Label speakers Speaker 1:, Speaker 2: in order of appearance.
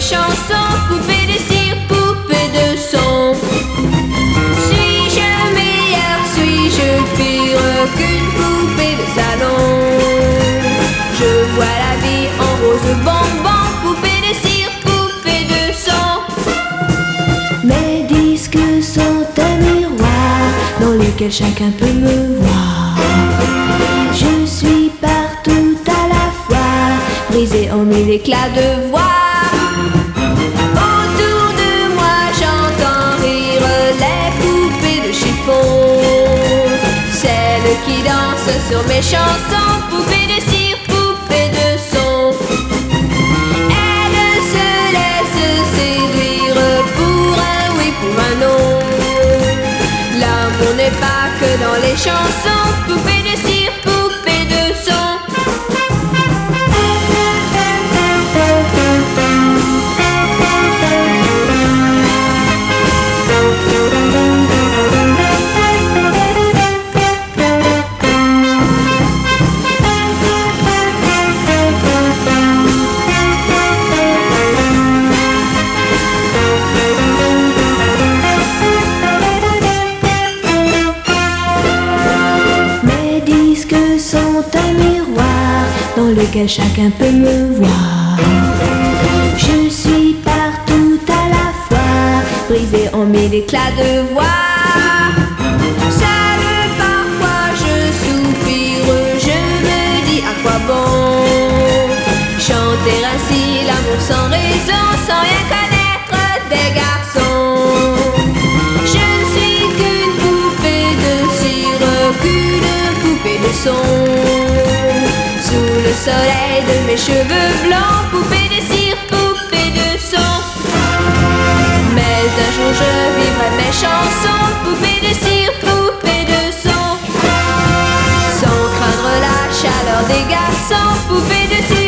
Speaker 1: chansons, poupée de cire, poupée de son. Suis-je meilleur, suis-je pire qu'une poupée de salon Je vois la vie en rose bonbon, poupée de cire, poupée de son.
Speaker 2: Mes disques sont un miroir dans lequel chacun peut me voir. Je suis partout à la fois, brisé en mille éclats de voix.
Speaker 1: Sur mes chansons, poupées de cire, poupées de son. Elles se laissent séduire pour un oui, pour un non. L'amour n'est pas que dans les chansons,
Speaker 2: un miroir dans lequel chacun peut me voir. Je suis partout à la fois,
Speaker 1: brisé en mille éclats de voix. Seul parfois je soupire, je me dis à quoi bon chanter ainsi l'amour sans raison, sans rien connaître des garçons. Je ne suis qu'une poupée de cire, qu'une poupée de son. Soleil de mes cheveux blancs, poupée de cire, poupée de son. Mais un jour je vivrai mes chansons, poupée de cire, poupée de son. Sans craindre la chaleur des garçons, poupée de cire.